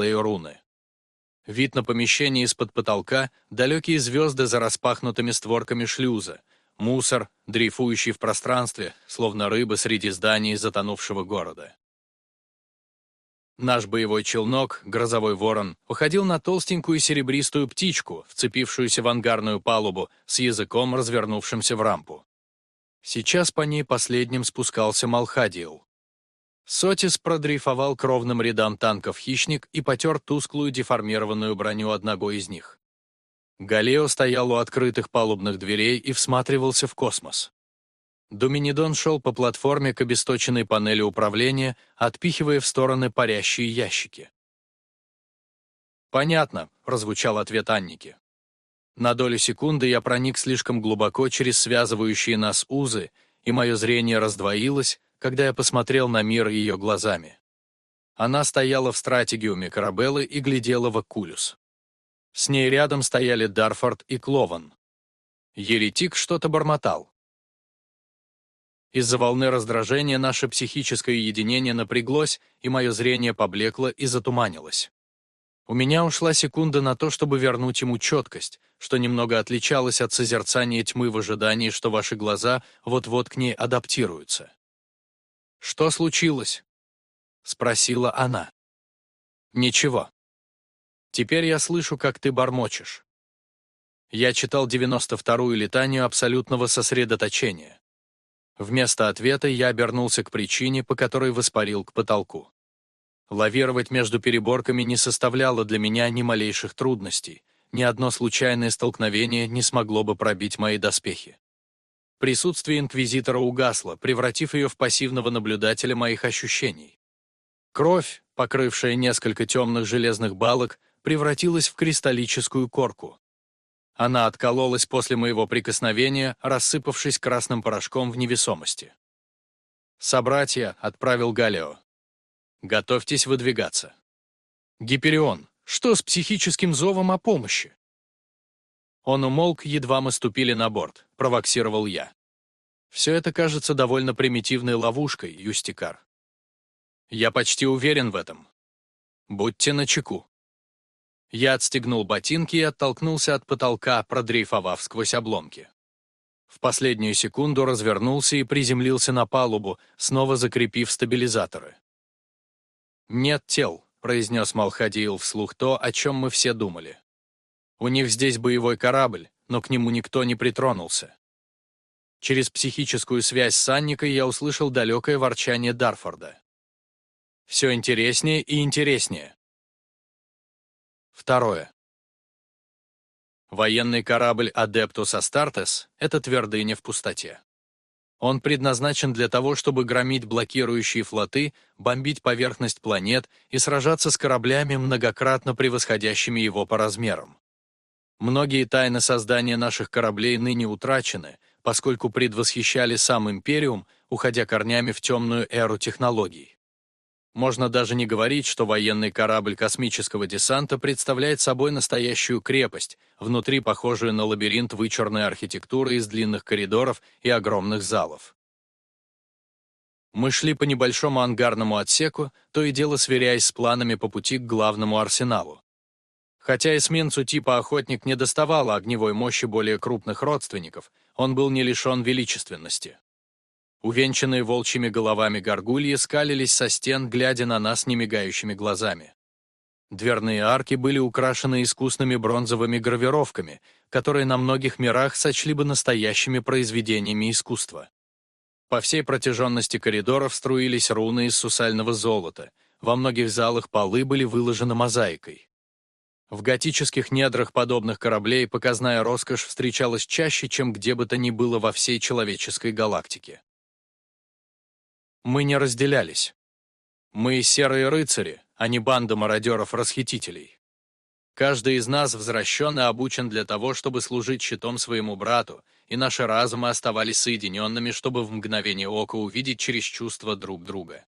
дисплею. Вид на помещение из-под потолка, далекие звезды за распахнутыми створками шлюза, мусор, дрейфующий в пространстве, словно рыба среди зданий затонувшего города. Наш боевой челнок, грозовой ворон, походил на толстенькую серебристую птичку, вцепившуюся в ангарную палубу, с языком, развернувшимся в рампу. Сейчас по ней последним спускался Малхадиил. Сотис продрейфовал к ровным рядам танков «Хищник» и потер тусклую деформированную броню одного из них. Галео стоял у открытых палубных дверей и всматривался в космос. Доминидон шел по платформе к обесточенной панели управления, отпихивая в стороны парящие ящики. «Понятно», — прозвучал ответ Анники. На долю секунды я проник слишком глубоко через связывающие нас узы, и мое зрение раздвоилось, когда я посмотрел на мир ее глазами. Она стояла в стратегиуме Карабеллы и глядела в Акулюс. С ней рядом стояли Дарфорд и Клован. Еретик что-то бормотал. Из-за волны раздражения наше психическое единение напряглось, и мое зрение поблекло и затуманилось. У меня ушла секунда на то, чтобы вернуть ему четкость, что немного отличалось от созерцания тьмы в ожидании, что ваши глаза вот-вот к ней адаптируются. «Что случилось?» — спросила она. «Ничего. Теперь я слышу, как ты бормочешь». Я читал 92-ю летанию абсолютного сосредоточения. Вместо ответа я обернулся к причине, по которой воспарил к потолку. Лавировать между переборками не составляло для меня ни малейших трудностей, ни одно случайное столкновение не смогло бы пробить мои доспехи. Присутствие инквизитора угасло, превратив ее в пассивного наблюдателя моих ощущений. Кровь, покрывшая несколько темных железных балок, превратилась в кристаллическую корку. Она откололась после моего прикосновения, рассыпавшись красным порошком в невесомости. «Собратья», — отправил Галео. «Готовьтесь выдвигаться». «Гиперион, что с психическим зовом о помощи?» Он умолк, едва мы ступили на борт, провоксировал я. Все это кажется довольно примитивной ловушкой, Юстикар. Я почти уверен в этом. Будьте начеку. Я отстегнул ботинки и оттолкнулся от потолка, продрейфовав сквозь обломки. В последнюю секунду развернулся и приземлился на палубу, снова закрепив стабилизаторы. «Нет тел», — произнес Малхадиил вслух то, о чем мы все думали. У них здесь боевой корабль, но к нему никто не притронулся. Через психическую связь с Анникой я услышал далекое ворчание Дарфорда. Все интереснее и интереснее. Второе. Военный корабль «Адептус Астартес» — это твердыня в пустоте. Он предназначен для того, чтобы громить блокирующие флоты, бомбить поверхность планет и сражаться с кораблями, многократно превосходящими его по размерам. Многие тайны создания наших кораблей ныне утрачены, поскольку предвосхищали сам Империум, уходя корнями в темную эру технологий. Можно даже не говорить, что военный корабль космического десанта представляет собой настоящую крепость, внутри похожую на лабиринт вычурной архитектуры из длинных коридоров и огромных залов. Мы шли по небольшому ангарному отсеку, то и дело сверяясь с планами по пути к главному арсеналу. Хотя эсминцу типа «Охотник» не доставало огневой мощи более крупных родственников, он был не лишен величественности. Увенчанные волчьими головами горгульи скалились со стен, глядя на нас немигающими глазами. Дверные арки были украшены искусными бронзовыми гравировками, которые на многих мирах сочли бы настоящими произведениями искусства. По всей протяженности коридоров струились руны из сусального золота, во многих залах полы были выложены мозаикой. В готических недрах подобных кораблей показная роскошь встречалась чаще, чем где бы то ни было во всей человеческой галактике. Мы не разделялись. Мы серые рыцари, а не банда мародеров-расхитителей. Каждый из нас возвращен и обучен для того, чтобы служить щитом своему брату, и наши разумы оставались соединенными, чтобы в мгновение ока увидеть через чувства друг друга.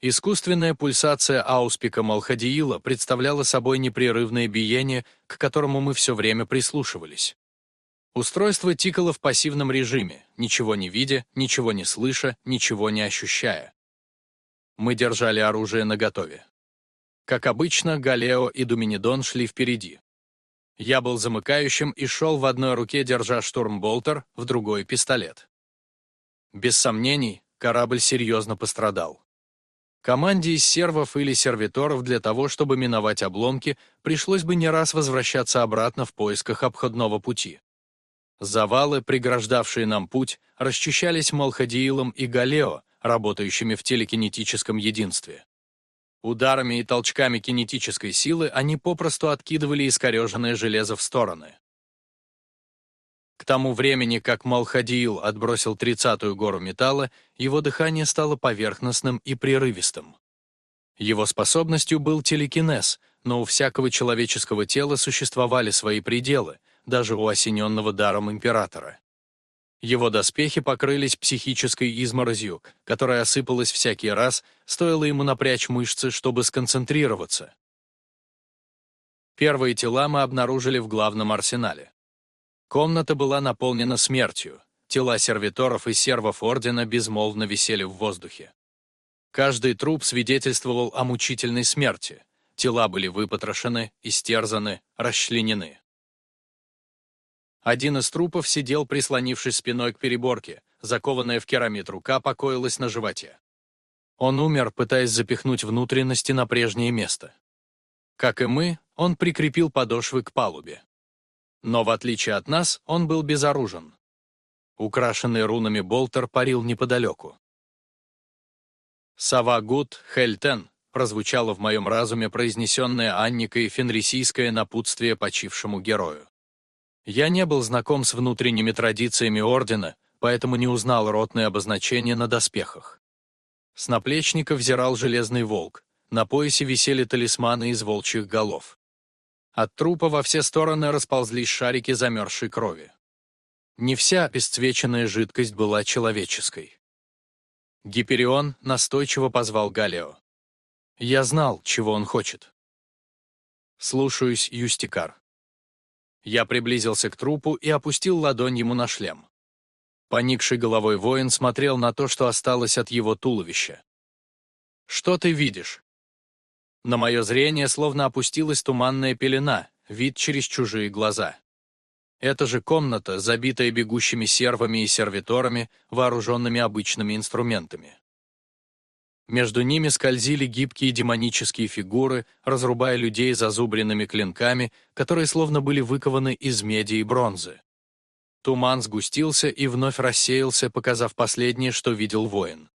Искусственная пульсация ауспика Малхадиила представляла собой непрерывное биение, к которому мы все время прислушивались. Устройство тикало в пассивном режиме, ничего не видя, ничего не слыша, ничего не ощущая. Мы держали оружие наготове. Как обычно, Галео и Думинидон шли впереди. Я был замыкающим и шел в одной руке, держа штурмболтер, в другой — пистолет. Без сомнений, корабль серьезно пострадал. Команде из сервов или сервиторов для того, чтобы миновать обломки, пришлось бы не раз возвращаться обратно в поисках обходного пути. Завалы, преграждавшие нам путь, расчищались Малхадиилом и Галео, работающими в телекинетическом единстве. Ударами и толчками кинетической силы они попросту откидывали искореженное железо в стороны. К тому времени, как Малхадиил отбросил тридцатую гору металла, его дыхание стало поверхностным и прерывистым. Его способностью был телекинез, но у всякого человеческого тела существовали свои пределы, даже у осененного даром императора. Его доспехи покрылись психической изморозью, которая осыпалась всякий раз, стоило ему напрячь мышцы, чтобы сконцентрироваться. Первые тела мы обнаружили в главном арсенале. Комната была наполнена смертью, тела сервиторов и сервов Ордена безмолвно висели в воздухе. Каждый труп свидетельствовал о мучительной смерти, тела были выпотрошены, истерзаны, расчленены. Один из трупов сидел, прислонившись спиной к переборке, закованная в керамид рука покоилась на животе. Он умер, пытаясь запихнуть внутренности на прежнее место. Как и мы, он прикрепил подошвы к палубе. Но в отличие от нас, он был безоружен. Украшенный рунами болтер парил неподалеку. «Сава Гуд Хельтен» прозвучало в моем разуме произнесенное Анникой фенрисийское напутствие почившему герою. Я не был знаком с внутренними традициями Ордена, поэтому не узнал ротные обозначения на доспехах. С наплечника взирал железный волк, на поясе висели талисманы из волчьих голов. От трупа во все стороны расползлись шарики замерзшей крови. Не вся обесцвеченная жидкость была человеческой. Гиперион настойчиво позвал Галео. Я знал, чего он хочет. «Слушаюсь, Юстикар». Я приблизился к трупу и опустил ладонь ему на шлем. Поникший головой воин смотрел на то, что осталось от его туловища. «Что ты видишь?» На мое зрение словно опустилась туманная пелена, вид через чужие глаза. Это же комната, забитая бегущими сервами и сервиторами, вооруженными обычными инструментами. Между ними скользили гибкие демонические фигуры, разрубая людей зазубренными клинками, которые словно были выкованы из меди и бронзы. Туман сгустился и вновь рассеялся, показав последнее, что видел воин.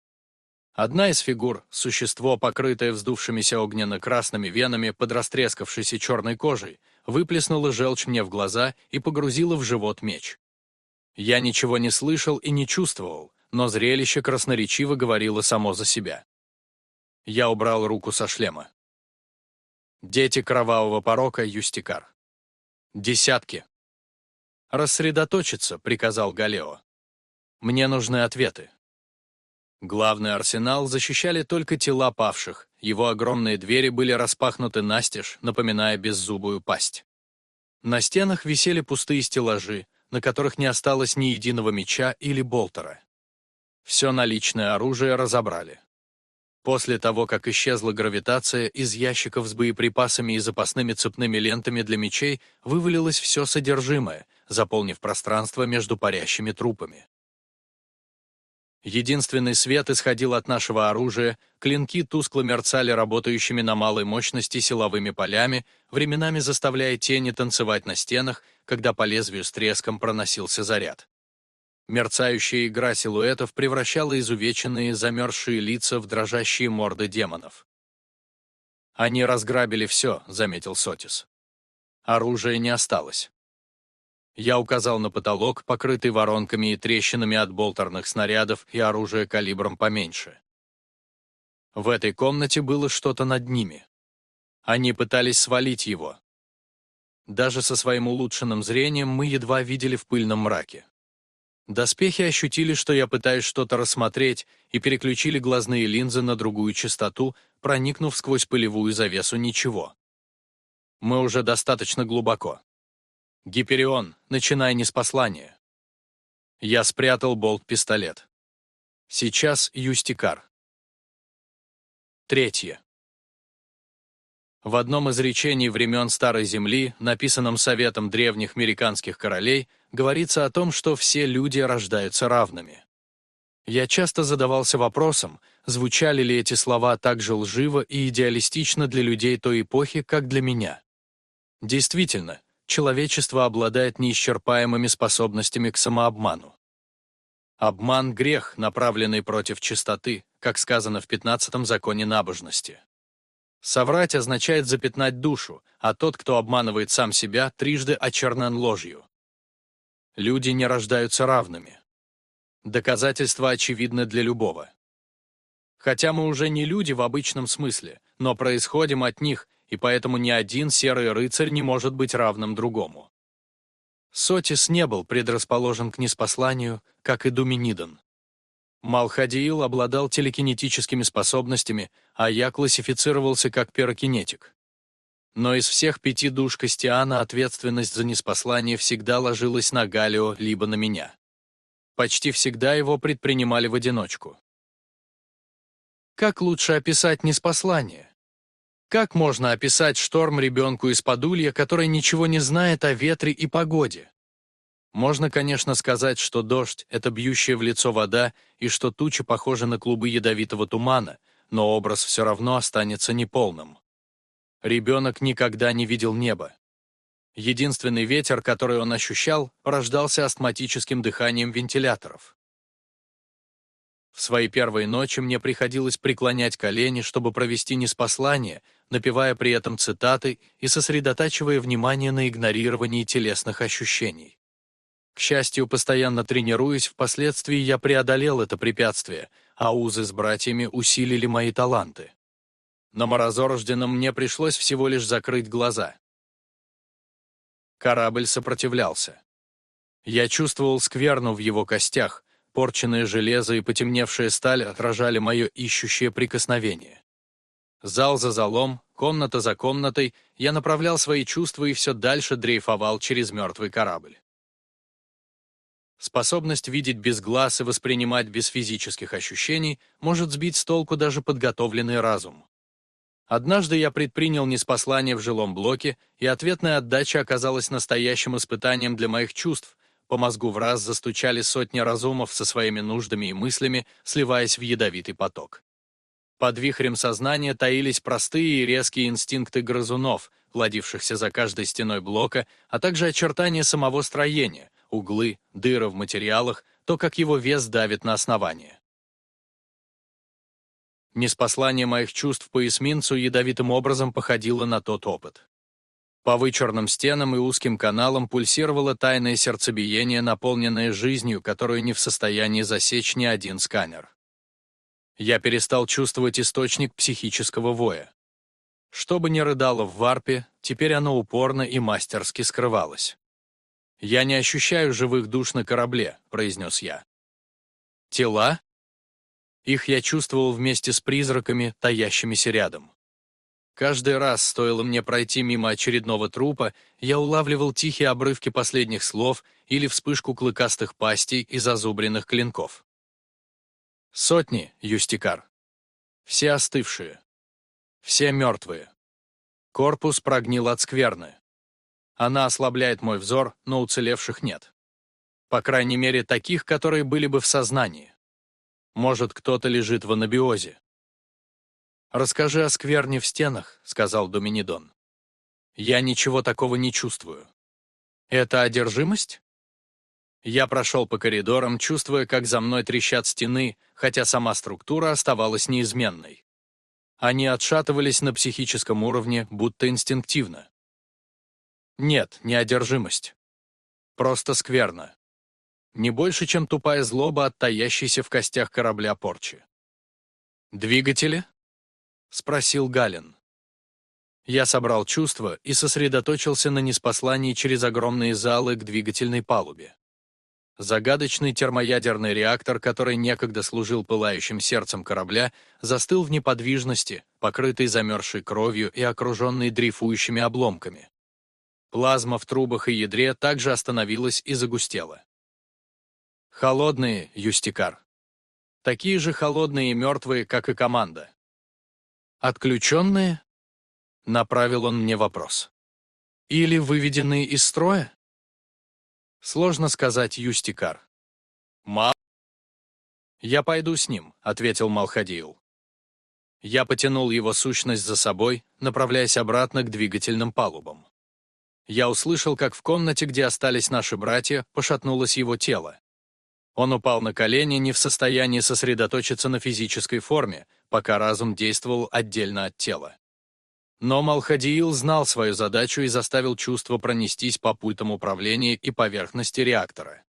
Одна из фигур, существо, покрытое вздувшимися огненно-красными венами под растрескавшейся черной кожей, выплеснула желчь мне в глаза и погрузила в живот меч. Я ничего не слышал и не чувствовал, но зрелище красноречиво говорило само за себя. Я убрал руку со шлема. Дети кровавого порока Юстикар. Десятки. «Рассредоточиться», — приказал Галео. «Мне нужны ответы». Главный арсенал защищали только тела павших, его огромные двери были распахнуты настежь, напоминая беззубую пасть. На стенах висели пустые стеллажи, на которых не осталось ни единого меча или болтера. Все наличное оружие разобрали. После того, как исчезла гравитация, из ящиков с боеприпасами и запасными цепными лентами для мечей вывалилось все содержимое, заполнив пространство между парящими трупами. Единственный свет исходил от нашего оружия, клинки тускло мерцали работающими на малой мощности силовыми полями, временами заставляя тени танцевать на стенах, когда по лезвию с треском проносился заряд. Мерцающая игра силуэтов превращала изувеченные, замерзшие лица в дрожащие морды демонов. «Они разграбили все», — заметил Сотис. Оружия не осталось. Я указал на потолок, покрытый воронками и трещинами от болтерных снарядов и оружия калибром поменьше. В этой комнате было что-то над ними. Они пытались свалить его. Даже со своим улучшенным зрением мы едва видели в пыльном мраке. Доспехи ощутили, что я пытаюсь что-то рассмотреть, и переключили глазные линзы на другую частоту, проникнув сквозь пылевую завесу ничего. Мы уже достаточно глубоко. Гиперион, начинай не с послания. Я спрятал болт-пистолет. Сейчас Юстикар. Третье. В одном из речений времен Старой Земли, написанном Советом древних американских королей, говорится о том, что все люди рождаются равными. Я часто задавался вопросом, звучали ли эти слова так же лживо и идеалистично для людей той эпохи, как для меня. Действительно, человечество обладает неисчерпаемыми способностями к самообману. Обман – грех, направленный против чистоты, как сказано в 15-м законе набожности. Соврать означает запятнать душу, а тот, кто обманывает сам себя, трижды очернен ложью. Люди не рождаются равными. Доказательство очевидно для любого. Хотя мы уже не люди в обычном смысле, но происходим от них, и поэтому ни один серый рыцарь не может быть равным другому. Сотис не был предрасположен к неспосланию, как и Думинидон. Малхадиил обладал телекинетическими способностями, а я классифицировался как пирокинетик. Но из всех пяти душ Костиана ответственность за неспослание всегда ложилась на Галио либо на меня. Почти всегда его предпринимали в одиночку. Как лучше описать неспослание? Как можно описать шторм ребенку из подулья, который ничего не знает о ветре и погоде? Можно, конечно, сказать, что дождь — это бьющая в лицо вода, и что тучи похожи на клубы ядовитого тумана, но образ все равно останется неполным. Ребенок никогда не видел неба. Единственный ветер, который он ощущал, порождался астматическим дыханием вентиляторов. В свои первые ночи мне приходилось преклонять колени, чтобы провести неспослание, напевая при этом цитаты и сосредотачивая внимание на игнорировании телесных ощущений. К счастью, постоянно тренируясь, впоследствии я преодолел это препятствие, а узы с братьями усилили мои таланты. На морозорожденном мне пришлось всего лишь закрыть глаза. Корабль сопротивлялся. Я чувствовал скверну в его костях, порченное железо и потемневшая сталь отражали мое ищущее прикосновение. Зал за залом, комната за комнатой, я направлял свои чувства и все дальше дрейфовал через мертвый корабль. Способность видеть без глаз и воспринимать без физических ощущений может сбить с толку даже подготовленный разум. Однажды я предпринял неспослание в жилом блоке, и ответная отдача оказалась настоящим испытанием для моих чувств. По мозгу в раз застучали сотни разумов со своими нуждами и мыслями, сливаясь в ядовитый поток. Под вихрем сознания таились простые и резкие инстинкты грызунов, владившихся за каждой стеной блока, а также очертания самого строения, углы, дыры в материалах, то, как его вес давит на основание. Неспослание моих чувств по эсминцу ядовитым образом походило на тот опыт. По вычурным стенам и узким каналам пульсировало тайное сердцебиение, наполненное жизнью, которую не в состоянии засечь ни один сканер. Я перестал чувствовать источник психического воя. Что бы ни рыдало в варпе, теперь оно упорно и мастерски скрывалось. «Я не ощущаю живых душ на корабле», — произнес я. «Тела?» Их я чувствовал вместе с призраками, таящимися рядом. Каждый раз, стоило мне пройти мимо очередного трупа, я улавливал тихие обрывки последних слов или вспышку клыкастых пастей и зазубренных клинков. Сотни, Юстикар. Все остывшие. Все мертвые. Корпус прогнил от скверны. Она ослабляет мой взор, но уцелевших нет. По крайней мере, таких, которые были бы в сознании. Может, кто-то лежит в анабиозе. «Расскажи о скверне в стенах», — сказал Доминидон. «Я ничего такого не чувствую». «Это одержимость?» Я прошел по коридорам, чувствуя, как за мной трещат стены, хотя сама структура оставалась неизменной. Они отшатывались на психическом уровне, будто инстинктивно. Нет, не одержимость. Просто скверно не больше, чем тупая злоба от в костях корабля порчи. «Двигатели?» — спросил Галин. Я собрал чувства и сосредоточился на неспослании через огромные залы к двигательной палубе. Загадочный термоядерный реактор, который некогда служил пылающим сердцем корабля, застыл в неподвижности, покрытый замерзшей кровью и окруженный дрейфующими обломками. Плазма в трубах и ядре также остановилась и загустела. Холодные, Юстикар. Такие же холодные и мертвые, как и команда. Отключенные? Направил он мне вопрос. Или выведенные из строя? Сложно сказать, Юстикар. Мал. Я пойду с ним, ответил Малхадиил. Я потянул его сущность за собой, направляясь обратно к двигательным палубам. Я услышал, как в комнате, где остались наши братья, пошатнулось его тело. Он упал на колени, не в состоянии сосредоточиться на физической форме, пока разум действовал отдельно от тела. Но Малхадиил знал свою задачу и заставил чувство пронестись по пультам управления и поверхности реактора.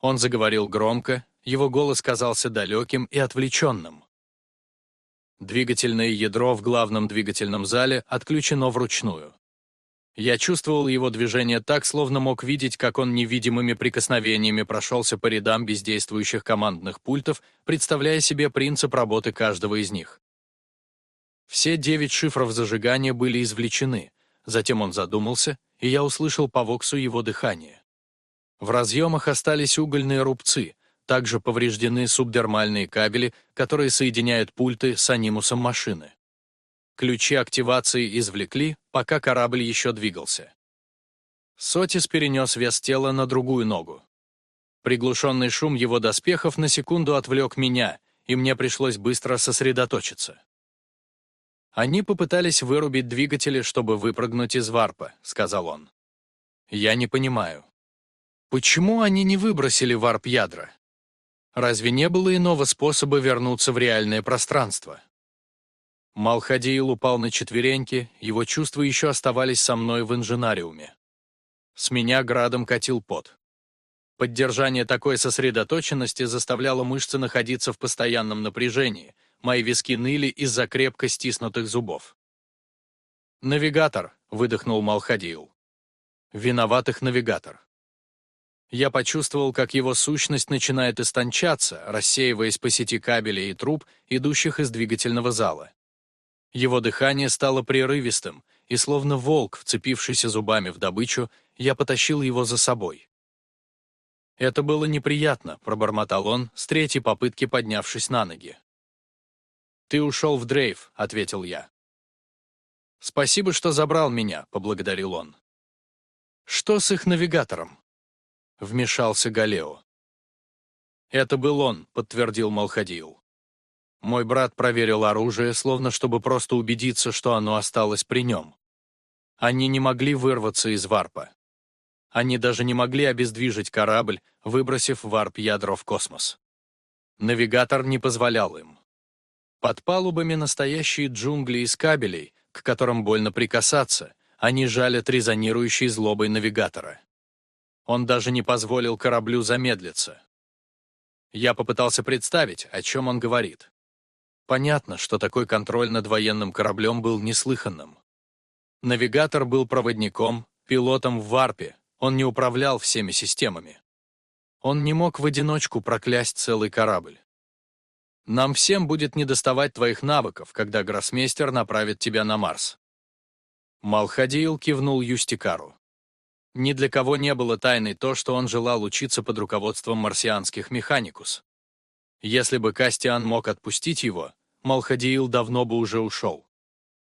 Он заговорил громко, его голос казался далеким и отвлеченным. Двигательное ядро в главном двигательном зале отключено вручную. Я чувствовал его движение так, словно мог видеть, как он невидимыми прикосновениями прошелся по рядам бездействующих командных пультов, представляя себе принцип работы каждого из них. Все девять шифров зажигания были извлечены, затем он задумался, и я услышал по воксу его дыхание. В разъемах остались угольные рубцы, также повреждены субдермальные кабели, которые соединяют пульты с анимусом машины. Ключи активации извлекли, пока корабль еще двигался. Сотис перенес вес тела на другую ногу. Приглушенный шум его доспехов на секунду отвлек меня, и мне пришлось быстро сосредоточиться. «Они попытались вырубить двигатели, чтобы выпрыгнуть из варпа», — сказал он. «Я не понимаю. Почему они не выбросили варп-ядра? Разве не было иного способа вернуться в реальное пространство?» Малхадиил упал на четвереньки, его чувства еще оставались со мной в инженариуме. С меня градом катил пот. Поддержание такой сосредоточенности заставляло мышцы находиться в постоянном напряжении, мои виски ныли из-за крепко стиснутых зубов. «Навигатор», — выдохнул Малхадиил. «Виноватых навигатор». Я почувствовал, как его сущность начинает истончаться, рассеиваясь по сети кабелей и труб, идущих из двигательного зала. Его дыхание стало прерывистым, и словно волк, вцепившийся зубами в добычу, я потащил его за собой. «Это было неприятно», — пробормотал он, с третьей попытки поднявшись на ноги. «Ты ушел в дрейф», — ответил я. «Спасибо, что забрал меня», — поблагодарил он. «Что с их навигатором?» — вмешался Галео. «Это был он», — подтвердил Малхадиил. Мой брат проверил оружие, словно чтобы просто убедиться, что оно осталось при нем. Они не могли вырваться из варпа. Они даже не могли обездвижить корабль, выбросив варп-ядро в космос. Навигатор не позволял им. Под палубами настоящие джунгли из кабелей, к которым больно прикасаться, они жалят резонирующей злобой навигатора. Он даже не позволил кораблю замедлиться. Я попытался представить, о чем он говорит. Понятно, что такой контроль над военным кораблем был неслыханным. Навигатор был проводником, пилотом в варпе, он не управлял всеми системами. Он не мог в одиночку проклясть целый корабль. Нам всем будет недоставать твоих навыков, когда гроссмейстер направит тебя на Марс. Малхадиил кивнул Юстикару. Ни для кого не было тайной то, что он желал учиться под руководством марсианских механикус. Если бы Кастиан мог отпустить его, Малхадиил давно бы уже ушел.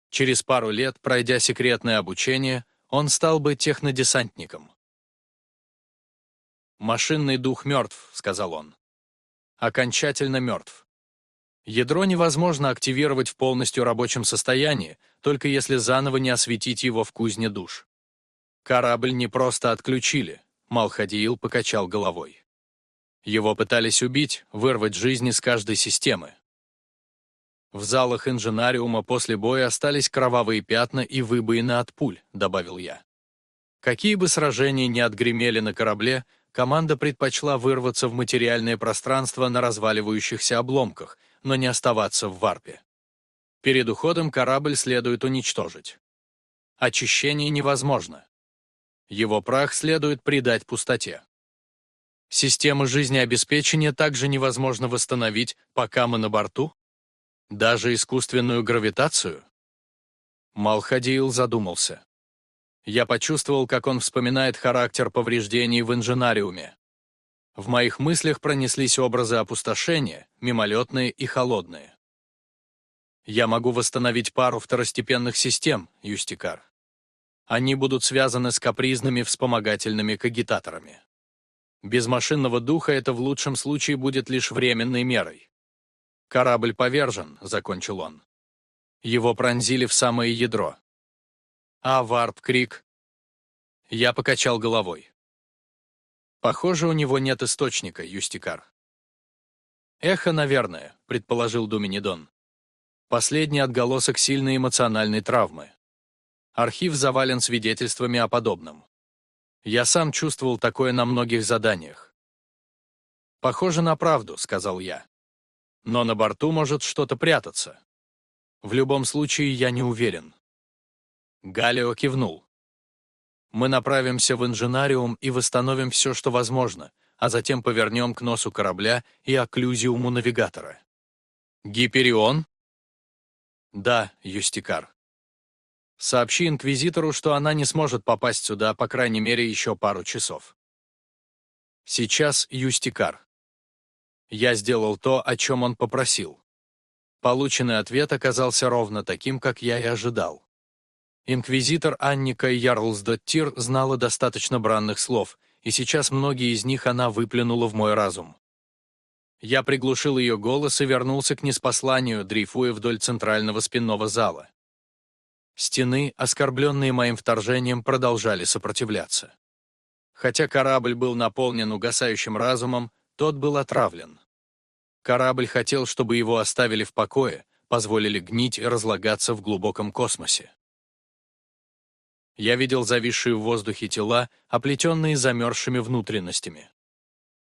Через пару лет, пройдя секретное обучение, он стал бы технодесантником. «Машинный дух мертв», — сказал он. «Окончательно мертв. Ядро невозможно активировать в полностью рабочем состоянии, только если заново не осветить его в кузне душ. Корабль не просто отключили», — Малхадиил покачал головой. Его пытались убить, вырвать жизни с каждой системы. В залах инженариума после боя остались кровавые пятна и выбоины от пуль, добавил я. Какие бы сражения ни отгремели на корабле, команда предпочла вырваться в материальное пространство на разваливающихся обломках, но не оставаться в варпе. Перед уходом корабль следует уничтожить. Очищение невозможно. Его прах следует придать пустоте. Системы жизнеобеспечения также невозможно восстановить, пока мы на борту? Даже искусственную гравитацию? Малхадиил задумался. Я почувствовал, как он вспоминает характер повреждений в инженариуме. В моих мыслях пронеслись образы опустошения, мимолетные и холодные. Я могу восстановить пару второстепенных систем, Юстикар. Они будут связаны с капризными вспомогательными кагитаторами. Без машинного духа это в лучшем случае будет лишь временной мерой. «Корабль повержен», — закончил он. Его пронзили в самое ядро. А варп-крик? Я покачал головой. Похоже, у него нет источника, Юстикар. Эхо, наверное, предположил Думинидон. Последний отголосок сильной эмоциональной травмы. Архив завален свидетельствами о подобном. Я сам чувствовал такое на многих заданиях. «Похоже на правду», — сказал я. «Но на борту может что-то прятаться. В любом случае, я не уверен». Галио кивнул. «Мы направимся в инженариум и восстановим все, что возможно, а затем повернем к носу корабля и окклюзиуму навигатора». «Гиперион?» «Да, Юстикар». Сообщи инквизитору, что она не сможет попасть сюда, по крайней мере, еще пару часов. Сейчас Юстикар. Я сделал то, о чем он попросил. Полученный ответ оказался ровно таким, как я и ожидал. Инквизитор Анника Ярлсдоттир знала достаточно бранных слов, и сейчас многие из них она выплюнула в мой разум. Я приглушил ее голос и вернулся к неспосланию, дрейфуя вдоль центрального спинного зала. Стены, оскорбленные моим вторжением, продолжали сопротивляться. Хотя корабль был наполнен угасающим разумом, тот был отравлен. Корабль хотел, чтобы его оставили в покое, позволили гнить и разлагаться в глубоком космосе. Я видел зависшие в воздухе тела, оплетенные замерзшими внутренностями.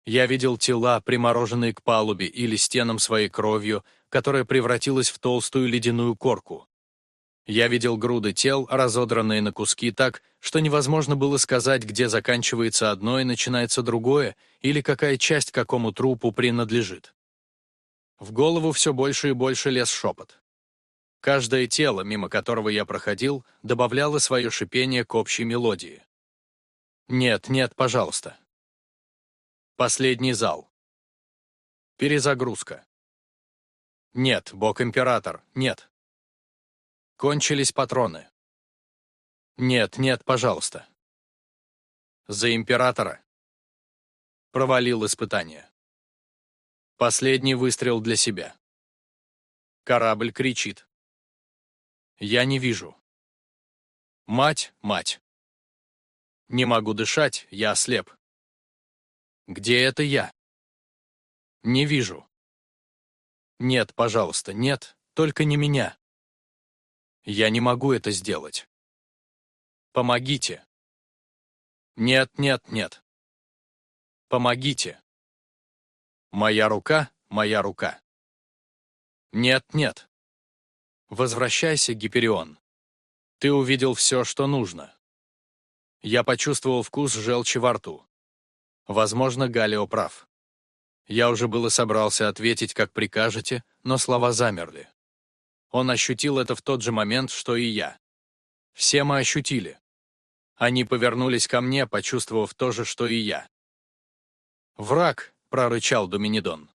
Я видел тела, примороженные к палубе или стенам своей кровью, которая превратилась в толстую ледяную корку. Я видел груды тел, разодранные на куски так, что невозможно было сказать, где заканчивается одно и начинается другое, или какая часть какому трупу принадлежит. В голову все больше и больше лез шепот. Каждое тело, мимо которого я проходил, добавляло свое шипение к общей мелодии. «Нет, нет, пожалуйста». Последний зал. Перезагрузка. Нет, бог-император, нет. Кончились патроны. Нет, нет, пожалуйста. За императора. Провалил испытание. Последний выстрел для себя. Корабль кричит. Я не вижу. Мать, мать. Не могу дышать, я ослеп. Где это я? Не вижу. Нет, пожалуйста, нет, только не меня. Я не могу это сделать. Помогите. Нет, нет, нет. Помогите. Моя рука, моя рука. Нет, нет. Возвращайся, Гиперион. Ты увидел все, что нужно. Я почувствовал вкус желчи во рту. Возможно, Галио прав. Я уже было собрался ответить, как прикажете, но слова замерли. Он ощутил это в тот же момент, что и я. Все мы ощутили. Они повернулись ко мне, почувствовав то же, что и я. «Враг!» — прорычал Доминидон.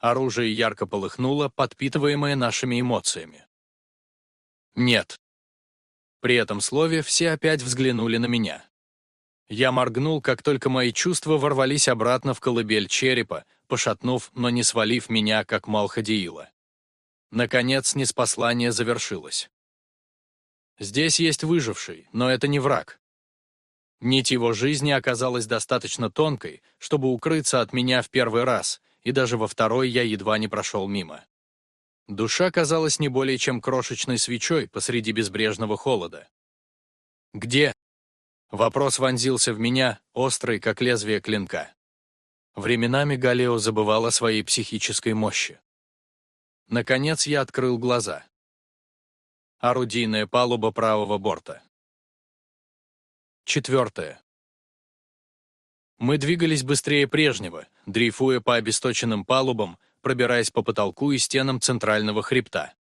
Оружие ярко полыхнуло, подпитываемое нашими эмоциями. «Нет». При этом слове все опять взглянули на меня. Я моргнул, как только мои чувства ворвались обратно в колыбель черепа, пошатнув, но не свалив меня, как Малхадиила. Наконец, неспослание завершилось. Здесь есть выживший, но это не враг. Нить его жизни оказалась достаточно тонкой, чтобы укрыться от меня в первый раз, и даже во второй я едва не прошел мимо. Душа казалась не более чем крошечной свечой посреди безбрежного холода. «Где?» Вопрос вонзился в меня, острый, как лезвие клинка. Временами Галео забывал о своей психической мощи. Наконец я открыл глаза. Орудийная палуба правого борта. Четвертое. Мы двигались быстрее прежнего, дрейфуя по обесточенным палубам, пробираясь по потолку и стенам центрального хребта.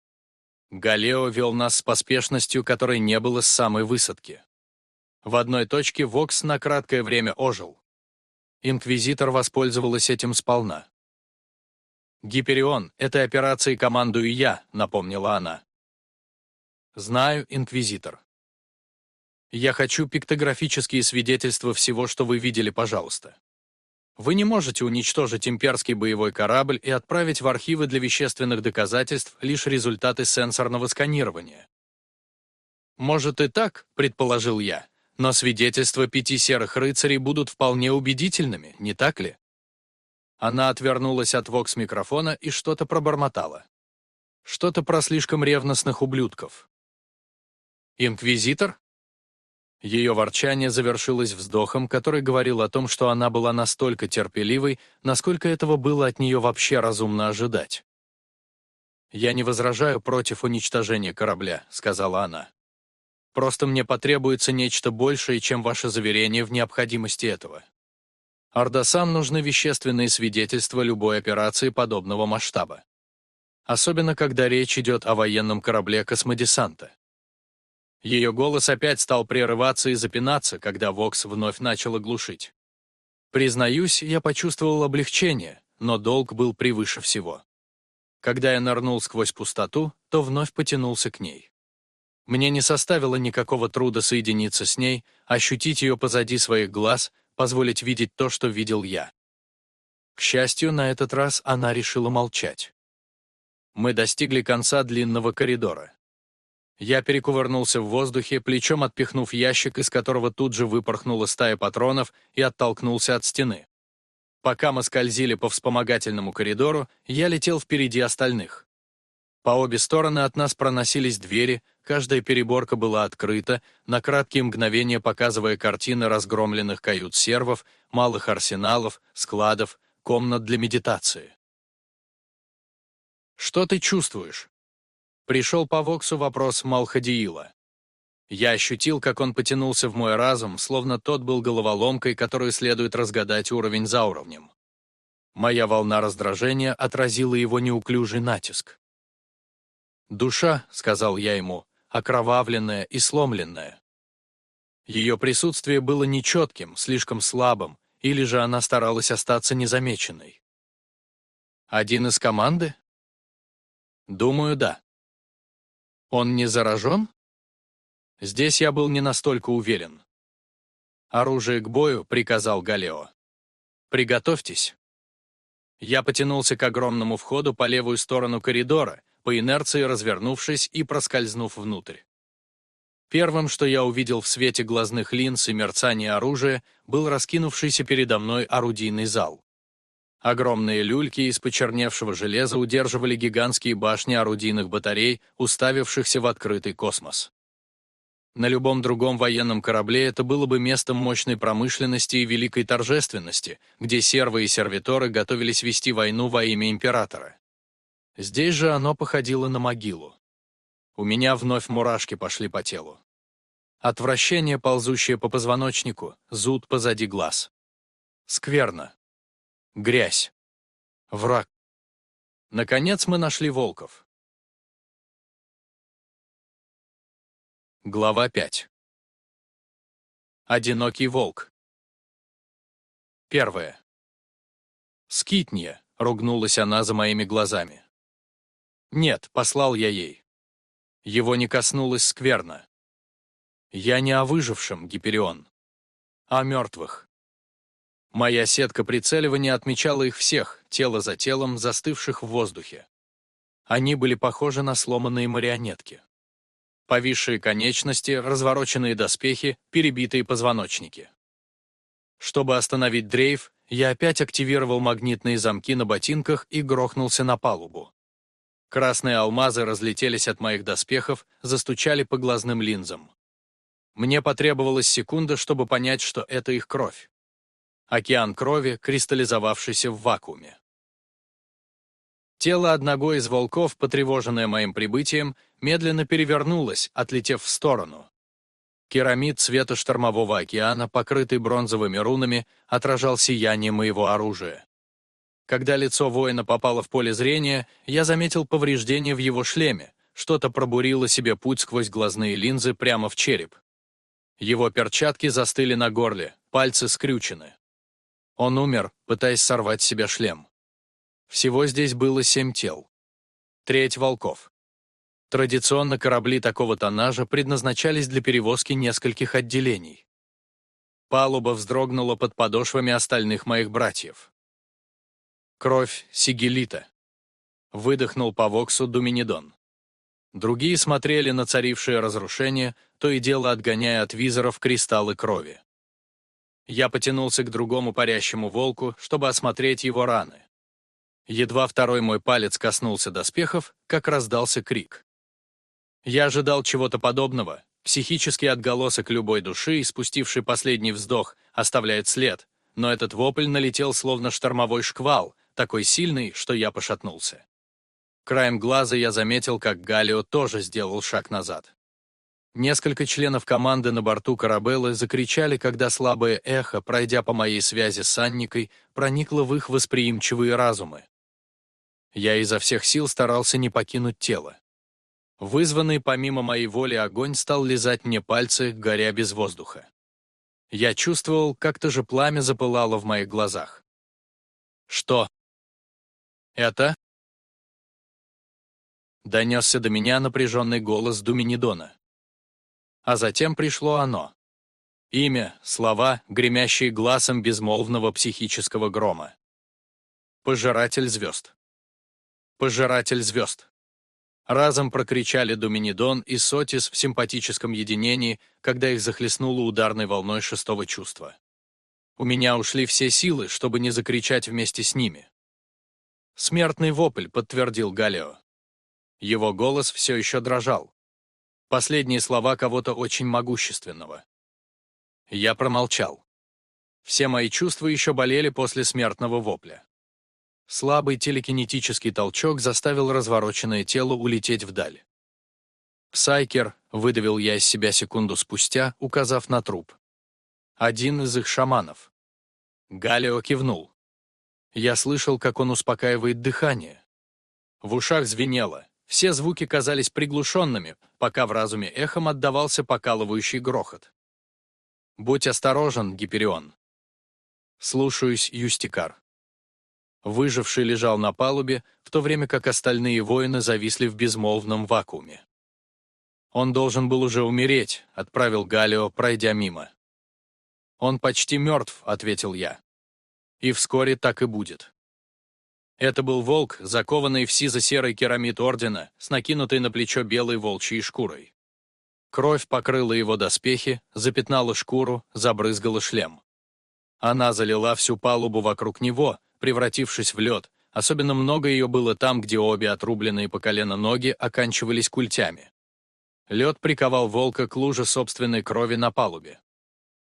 Галео вел нас с поспешностью, которой не было с самой высадки. В одной точке Вокс на краткое время ожил. Инквизитор воспользовалась этим сполна. «Гиперион, этой операцией командую я», — напомнила она. «Знаю, Инквизитор. Я хочу пиктографические свидетельства всего, что вы видели, пожалуйста. Вы не можете уничтожить имперский боевой корабль и отправить в архивы для вещественных доказательств лишь результаты сенсорного сканирования. Может и так, предположил я, но свидетельства пяти серых рыцарей будут вполне убедительными, не так ли? Она отвернулась от вокс-микрофона и что-то пробормотала. Что-то про слишком ревностных ублюдков. «Инквизитор?» Ее ворчание завершилось вздохом, который говорил о том, что она была настолько терпеливой, насколько этого было от нее вообще разумно ожидать. «Я не возражаю против уничтожения корабля», — сказала она. «Просто мне потребуется нечто большее, чем ваше заверение в необходимости этого. Ардасам нужны вещественные свидетельства любой операции подобного масштаба. Особенно, когда речь идет о военном корабле космодесанта. Ее голос опять стал прерываться и запинаться, когда Вокс вновь начал глушить. Признаюсь, я почувствовал облегчение, но долг был превыше всего. Когда я нырнул сквозь пустоту, то вновь потянулся к ней. Мне не составило никакого труда соединиться с ней, ощутить ее позади своих глаз, позволить видеть то, что видел я. К счастью, на этот раз она решила молчать. Мы достигли конца длинного коридора. Я перекувырнулся в воздухе, плечом отпихнув ящик, из которого тут же выпорхнула стая патронов, и оттолкнулся от стены. Пока мы скользили по вспомогательному коридору, я летел впереди остальных. По обе стороны от нас проносились двери, каждая переборка была открыта, на краткие мгновения показывая картины разгромленных кают-сервов, малых арсеналов, складов, комнат для медитации. «Что ты чувствуешь?» Пришел по Воксу вопрос Малхадиила. Я ощутил, как он потянулся в мой разум, словно тот был головоломкой, которую следует разгадать уровень за уровнем. Моя волна раздражения отразила его неуклюжий натиск. «Душа», — сказал я ему, — окровавленная и сломленная. Ее присутствие было нечетким, слишком слабым, или же она старалась остаться незамеченной. «Один из команды?» «Думаю, да». Он не заражен? Здесь я был не настолько уверен. «Оружие к бою», — приказал Галео. «Приготовьтесь». Я потянулся к огромному входу по левую сторону коридора, по инерции развернувшись и проскользнув внутрь. Первым, что я увидел в свете глазных линз и мерцания оружия, был раскинувшийся передо мной орудийный зал. Огромные люльки из почерневшего железа удерживали гигантские башни орудийных батарей, уставившихся в открытый космос. На любом другом военном корабле это было бы местом мощной промышленности и великой торжественности, где сервы и сервиторы готовились вести войну во имя императора. Здесь же оно походило на могилу. У меня вновь мурашки пошли по телу. Отвращение, ползущее по позвоночнику, зуд позади глаз. Скверно. Грязь. Враг. Наконец мы нашли волков. Глава 5. Одинокий волк. Первое. «Скитния», — ругнулась она за моими глазами. «Нет», — послал я ей. Его не коснулось скверно. Я не о выжившем, Гиперион, а о мертвых. Моя сетка прицеливания отмечала их всех, тело за телом, застывших в воздухе. Они были похожи на сломанные марионетки. Повисшие конечности, развороченные доспехи, перебитые позвоночники. Чтобы остановить дрейф, я опять активировал магнитные замки на ботинках и грохнулся на палубу. Красные алмазы разлетелись от моих доспехов, застучали по глазным линзам. Мне потребовалась секунда, чтобы понять, что это их кровь океан крови, кристаллизовавшийся в вакууме. Тело одного из волков, потревоженное моим прибытием, медленно перевернулось, отлетев в сторону. Керамид цвета штормового океана, покрытый бронзовыми рунами, отражал сияние моего оружия. Когда лицо воина попало в поле зрения, я заметил повреждение в его шлеме, что-то пробурило себе путь сквозь глазные линзы прямо в череп. Его перчатки застыли на горле, пальцы скрючены. Он умер, пытаясь сорвать с себя шлем. Всего здесь было семь тел. Треть волков. Традиционно корабли такого тоннажа предназначались для перевозки нескольких отделений. Палуба вздрогнула под подошвами остальных моих братьев. Кровь Сигелита. Выдохнул по воксу Думинидон. Другие смотрели на царившее разрушение, то и дело отгоняя от визоров кристаллы крови. Я потянулся к другому парящему волку, чтобы осмотреть его раны. Едва второй мой палец коснулся доспехов, как раздался крик. Я ожидал чего-то подобного. Психический отголосок любой души, спустивший последний вздох, оставляет след, но этот вопль налетел словно штормовой шквал, такой сильный, что я пошатнулся. Краем глаза я заметил, как Галио тоже сделал шаг назад. Несколько членов команды на борту Карабеллы закричали, когда слабое эхо, пройдя по моей связи с Анникой, проникло в их восприимчивые разумы. Я изо всех сил старался не покинуть тело. Вызванный помимо моей воли огонь стал лизать мне пальцы, горя без воздуха. Я чувствовал, как то же пламя запылало в моих глазах. Что? Это? Донесся до меня напряженный голос Думинидона. А затем пришло оно. Имя, слова, гремящие глазом безмолвного психического грома. Пожиратель звезд. Пожиратель звезд. Разом прокричали Думинидон и Сотис в симпатическом единении, когда их захлестнуло ударной волной шестого чувства. У меня ушли все силы, чтобы не закричать вместе с ними. «Смертный вопль», — подтвердил Галео. Его голос все еще дрожал. Последние слова кого-то очень могущественного. Я промолчал. Все мои чувства еще болели после смертного вопля. Слабый телекинетический толчок заставил развороченное тело улететь вдаль. «Псайкер», — выдавил я из себя секунду спустя, указав на труп. «Один из их шаманов». Галио кивнул. Я слышал, как он успокаивает дыхание. В ушах звенело, все звуки казались приглушенными, пока в разуме эхом отдавался покалывающий грохот. «Будь осторожен, Гиперион». «Слушаюсь, Юстикар». Выживший лежал на палубе, в то время как остальные воины зависли в безмолвном вакууме. «Он должен был уже умереть», — отправил Галио, пройдя мимо. «Он почти мертв», — ответил я. «И вскоре так и будет». Это был волк, закованный в сизо-серый керамид ордена, с накинутой на плечо белой волчьей шкурой. Кровь покрыла его доспехи, запятнала шкуру, забрызгала шлем. Она залила всю палубу вокруг него, превратившись в лед, особенно много ее было там, где обе отрубленные по колено ноги оканчивались культями. Лед приковал волка к луже собственной крови на палубе.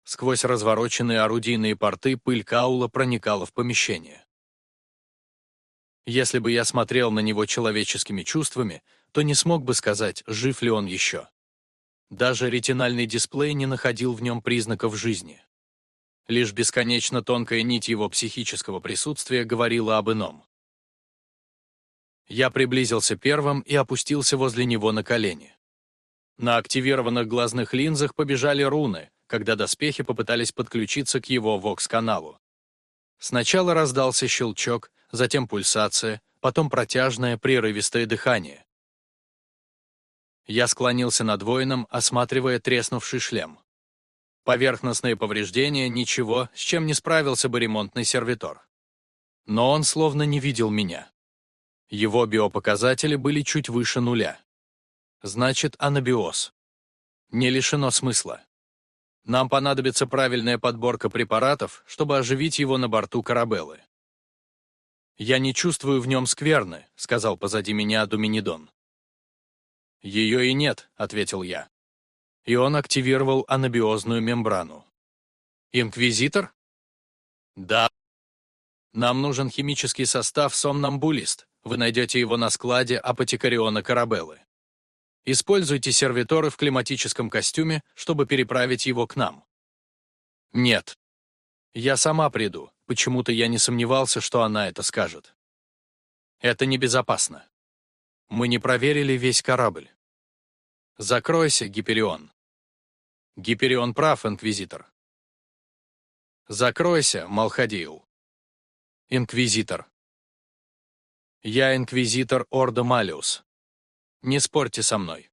Сквозь развороченные орудийные порты пыль каула проникала в помещение. Если бы я смотрел на него человеческими чувствами, то не смог бы сказать, жив ли он еще. Даже ретинальный дисплей не находил в нем признаков жизни. Лишь бесконечно тонкая нить его психического присутствия говорила об ином. Я приблизился первым и опустился возле него на колени. На активированных глазных линзах побежали руны, когда доспехи попытались подключиться к его вокс-каналу. Сначала раздался щелчок, затем пульсация, потом протяжное прерывистое дыхание. Я склонился над воином, осматривая треснувший шлем. Поверхностные повреждения — ничего, с чем не справился бы ремонтный сервитор. Но он словно не видел меня. Его биопоказатели были чуть выше нуля. Значит, анабиоз. Не лишено смысла. Нам понадобится правильная подборка препаратов, чтобы оживить его на борту корабелы. «Я не чувствую в нем скверны», — сказал позади меня Думинидон. «Ее и нет», — ответил я. И он активировал анабиозную мембрану. «Инквизитор?» «Да». «Нам нужен химический состав сомнамбулист. Вы найдете его на складе апотекариона Карабеллы. Используйте сервиторы в климатическом костюме, чтобы переправить его к нам». «Нет». «Я сама приду. Почему-то я не сомневался, что она это скажет. Это небезопасно. Мы не проверили весь корабль. Закройся, Гиперион. Гиперион прав, Инквизитор. Закройся, Малхадиил. Инквизитор. Я инквизитор Орда Малиус. Не спорьте со мной.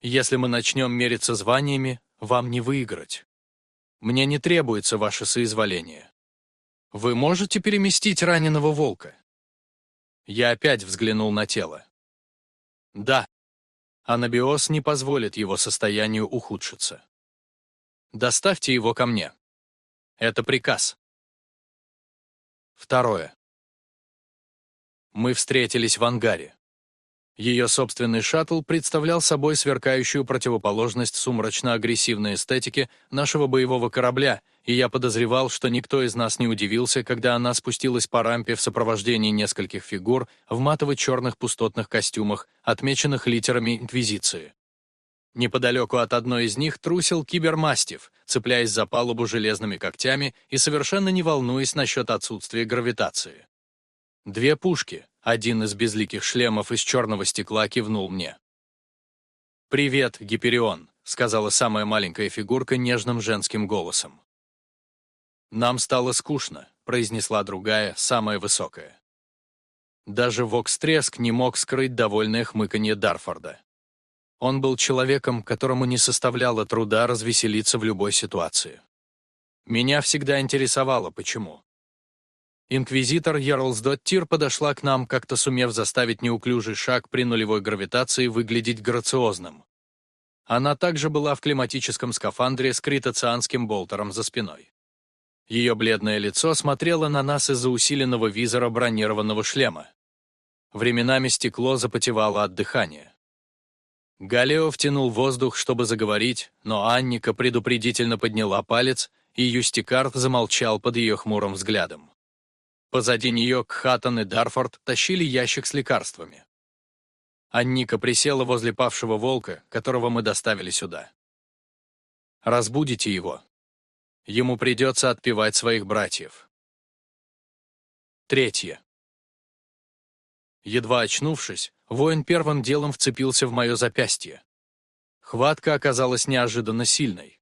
Если мы начнем мериться званиями, вам не выиграть. Мне не требуется ваше соизволение. Вы можете переместить раненого волка? Я опять взглянул на тело. Да. Анабиоз не позволит его состоянию ухудшиться. Доставьте его ко мне. Это приказ. Второе. Мы встретились в ангаре. Ее собственный шаттл представлял собой сверкающую противоположность сумрачно-агрессивной эстетике нашего боевого корабля, и я подозревал, что никто из нас не удивился, когда она спустилась по рампе в сопровождении нескольких фигур в матово-черных пустотных костюмах, отмеченных литерами Инквизиции. Неподалеку от одной из них трусил кибермастив, цепляясь за палубу железными когтями и совершенно не волнуясь насчет отсутствия гравитации. Две пушки, один из безликих шлемов из черного стекла кивнул мне. «Привет, Гиперион», — сказала самая маленькая фигурка нежным женским голосом. «Нам стало скучно», — произнесла другая, самая высокая. Даже Вокс-треск не мог скрыть довольное хмыканье Дарфорда. Он был человеком, которому не составляло труда развеселиться в любой ситуации. Меня всегда интересовало, почему. Инквизитор Ярлсдоттир подошла к нам, как-то сумев заставить неуклюжий шаг при нулевой гравитации выглядеть грациозным. Она также была в климатическом скафандре с критоцианским болтером за спиной. Ее бледное лицо смотрело на нас из-за усиленного визора бронированного шлема. Временами стекло запотевало от дыхания. Галео втянул воздух, чтобы заговорить, но Анника предупредительно подняла палец, и Юстикарт замолчал под ее хмурым взглядом. Позади нее Кхатан и Дарфорд тащили ящик с лекарствами. Анника присела возле павшего волка, которого мы доставили сюда. «Разбудите его. Ему придется отпевать своих братьев». Третье. Едва очнувшись, воин первым делом вцепился в мое запястье. Хватка оказалась неожиданно сильной.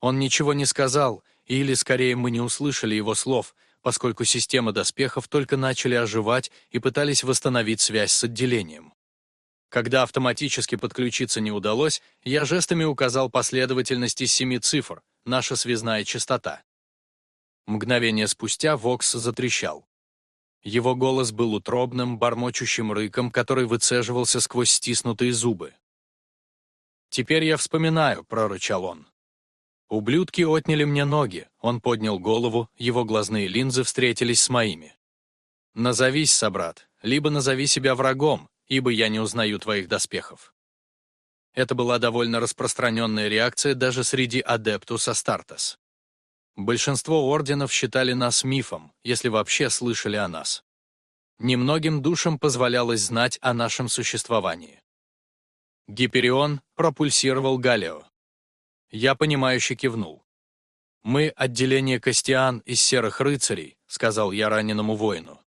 Он ничего не сказал, или, скорее, мы не услышали его слов — поскольку системы доспехов только начали оживать и пытались восстановить связь с отделением. Когда автоматически подключиться не удалось, я жестами указал последовательность из семи цифр, наша связная частота. Мгновение спустя Вокс затрещал. Его голос был утробным, бормочущим рыком, который выцеживался сквозь стиснутые зубы. «Теперь я вспоминаю», — прорычал он. Ублюдки отняли мне ноги, он поднял голову, его глазные линзы встретились с моими. «Назовись, собрат, либо назови себя врагом, ибо я не узнаю твоих доспехов». Это была довольно распространенная реакция даже среди адептус Астартес. Большинство орденов считали нас мифом, если вообще слышали о нас. Немногим душам позволялось знать о нашем существовании. Гиперион пропульсировал Галео. Я понимающе кивнул. «Мы — отделение Костиан из Серых Рыцарей», — сказал я раненому воину.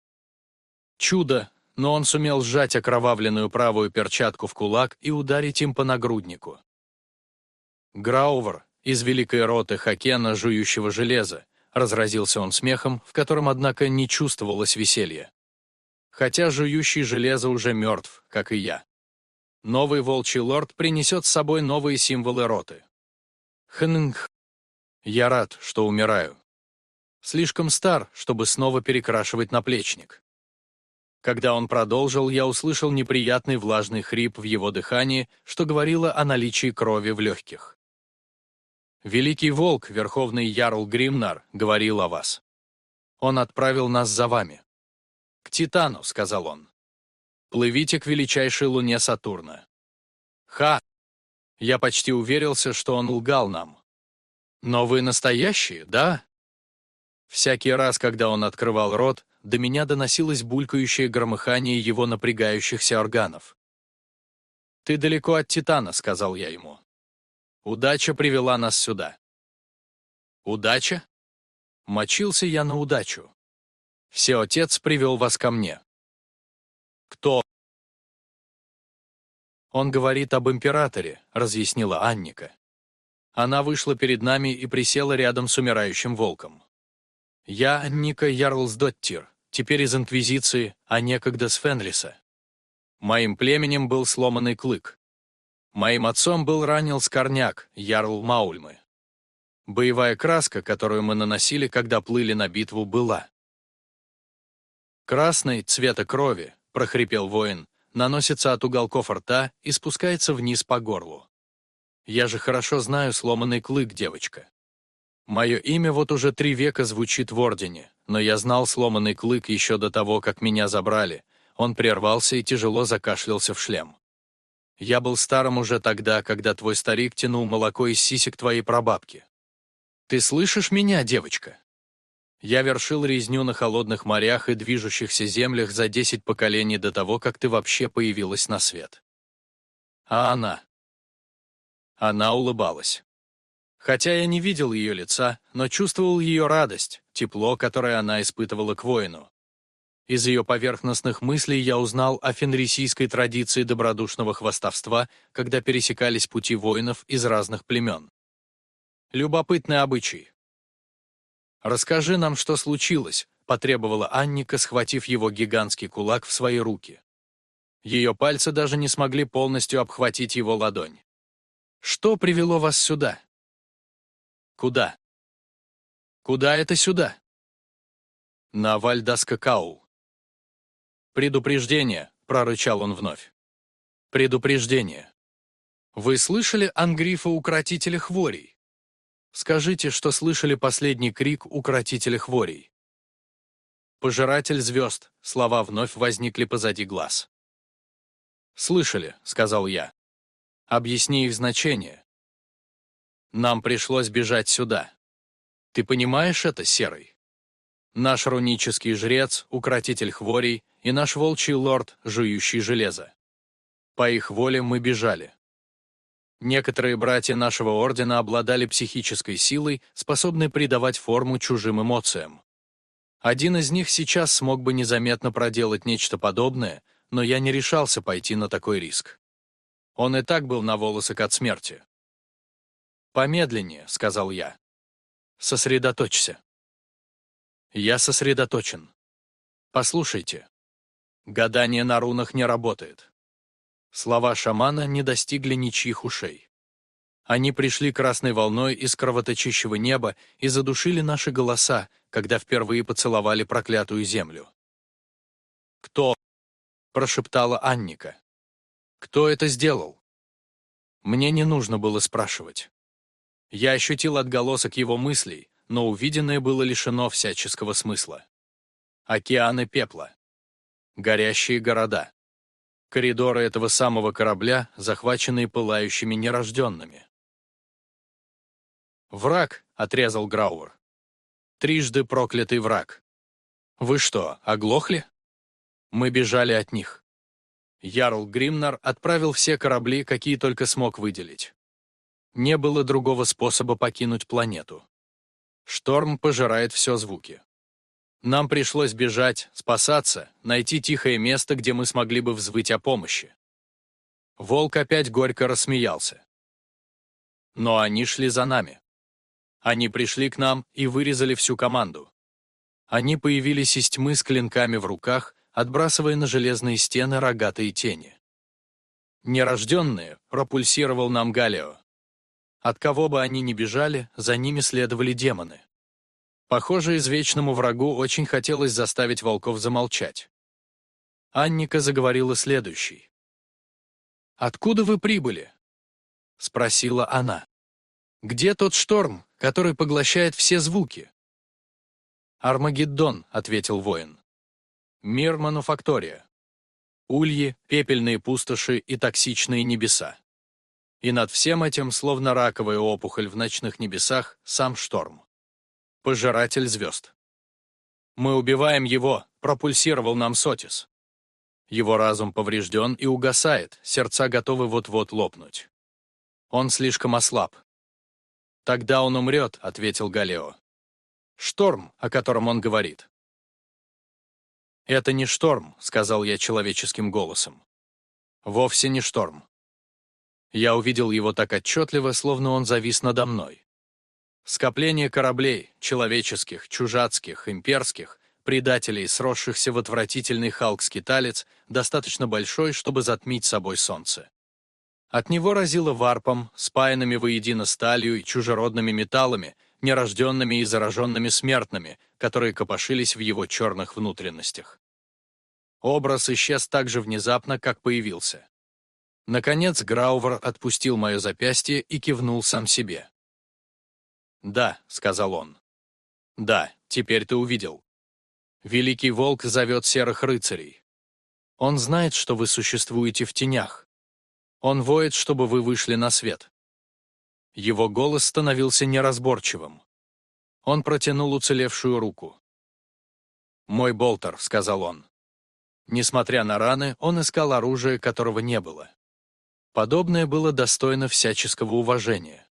Чудо, но он сумел сжать окровавленную правую перчатку в кулак и ударить им по нагруднику. Граувер из великой роты Хакена, жующего железа, разразился он смехом, в котором, однако, не чувствовалось веселья. Хотя жующий железо уже мертв, как и я. Новый волчий лорд принесет с собой новые символы роты. Хннг. Я рад, что умираю. Слишком стар, чтобы снова перекрашивать наплечник. Когда он продолжил, я услышал неприятный влажный хрип в его дыхании, что говорило о наличии крови в легких. «Великий волк, верховный Ярл Гримнар, говорил о вас. Он отправил нас за вами. К Титану», — сказал он. «Плывите к величайшей луне Сатурна». «Ха! Я почти уверился, что он лгал нам. «Но вы настоящие, да?» Всякий раз, когда он открывал рот, до меня доносилось булькающее громыхание его напрягающихся органов. «Ты далеко от Титана», — сказал я ему. «Удача привела нас сюда». «Удача?» Мочился я на удачу. Все отец привел вас ко мне. Кто? «Он говорит об императоре», — разъяснила Анника. Она вышла перед нами и присела рядом с умирающим волком. «Я Ника Ярлсдоттир, теперь из Инквизиции, а некогда с Фенриса. Моим племенем был сломанный клык. Моим отцом был ранил Скорняк, ярл Маульмы. Боевая краска, которую мы наносили, когда плыли на битву, была. «Красный, цвета крови», — прохрипел воин, наносится от уголков рта и спускается вниз по горлу. Я же хорошо знаю сломанный клык, девочка. Мое имя вот уже три века звучит в Ордене, но я знал сломанный клык еще до того, как меня забрали. Он прервался и тяжело закашлялся в шлем. Я был старым уже тогда, когда твой старик тянул молоко из сисек твоей прабабки. Ты слышишь меня, девочка? Я вершил резню на холодных морях и движущихся землях за десять поколений до того, как ты вообще появилась на свет. А она? Она улыбалась. Хотя я не видел ее лица, но чувствовал ее радость, тепло, которое она испытывала к воину. Из ее поверхностных мыслей я узнал о фенрисийской традиции добродушного хвастовства, когда пересекались пути воинов из разных племен. Любопытный обычай. «Расскажи нам, что случилось», — потребовала Анника, схватив его гигантский кулак в свои руки. Ее пальцы даже не смогли полностью обхватить его ладонь. «Что привело вас сюда?» Куда? Куда это сюда? На Вальдаскакау. Предупреждение, прорычал он вновь. Предупреждение. Вы слышали ангрифа укротителя хворей? Скажите, что слышали последний крик укротителя хворей. Пожиратель звезд, слова вновь возникли позади глаз. «Слышали», — сказал я. «Объясни их значение». Нам пришлось бежать сюда. Ты понимаешь это, Серый? Наш рунический жрец, укротитель хворей, и наш волчий лорд, жующий железо. По их воле мы бежали. Некоторые братья нашего ордена обладали психической силой, способной придавать форму чужим эмоциям. Один из них сейчас смог бы незаметно проделать нечто подобное, но я не решался пойти на такой риск. Он и так был на волосок от смерти. «Помедленнее», — сказал я. «Сосредоточься». Я сосредоточен. Послушайте. Гадание на рунах не работает. Слова шамана не достигли ничьих ушей. Они пришли красной волной из кровоточащего неба и задушили наши голоса, когда впервые поцеловали проклятую землю. «Кто?» — прошептала Анника. «Кто это сделал?» Мне не нужно было спрашивать. Я ощутил отголосок его мыслей, но увиденное было лишено всяческого смысла. Океаны пепла. Горящие города. Коридоры этого самого корабля, захваченные пылающими нерожденными. «Враг», — отрезал Грауэр. «Трижды проклятый враг. Вы что, оглохли?» Мы бежали от них. Ярл Гримнар отправил все корабли, какие только смог выделить. Не было другого способа покинуть планету. Шторм пожирает все звуки. Нам пришлось бежать, спасаться, найти тихое место, где мы смогли бы взвыть о помощи. Волк опять горько рассмеялся. Но они шли за нами. Они пришли к нам и вырезали всю команду. Они появились из тьмы с клинками в руках, отбрасывая на железные стены рогатые тени. Нерожденные, пропульсировал нам Галио. От кого бы они ни бежали, за ними следовали демоны. Похоже, извечному врагу очень хотелось заставить волков замолчать. Анника заговорила следующий. «Откуда вы прибыли?» — спросила она. «Где тот шторм, который поглощает все звуки?» «Армагеддон», — ответил воин. «Мир мануфактория. Ульи, пепельные пустоши и токсичные небеса. И над всем этим, словно раковая опухоль в ночных небесах, сам шторм. Пожиратель звезд. «Мы убиваем его», — пропульсировал нам Сотис. Его разум поврежден и угасает, сердца готовы вот-вот лопнуть. Он слишком ослаб. «Тогда он умрет», — ответил Галео. «Шторм, о котором он говорит». «Это не шторм», — сказал я человеческим голосом. «Вовсе не шторм. Я увидел его так отчетливо, словно он завис надо мной. Скопление кораблей, человеческих, чужацких, имперских, предателей, сросшихся в отвратительный халк-скиталец, достаточно большой, чтобы затмить собой солнце. От него разило варпом, спаянными воедино сталью и чужеродными металлами, нерожденными и зараженными смертными, которые копошились в его черных внутренностях. Образ исчез так же внезапно, как появился. Наконец Граувер отпустил мое запястье и кивнул сам себе. «Да», — сказал он. «Да, теперь ты увидел. Великий волк зовет серых рыцарей. Он знает, что вы существуете в тенях. Он воет, чтобы вы вышли на свет». Его голос становился неразборчивым. Он протянул уцелевшую руку. «Мой болтер», — сказал он. Несмотря на раны, он искал оружие, которого не было. Подобное было достойно всяческого уважения.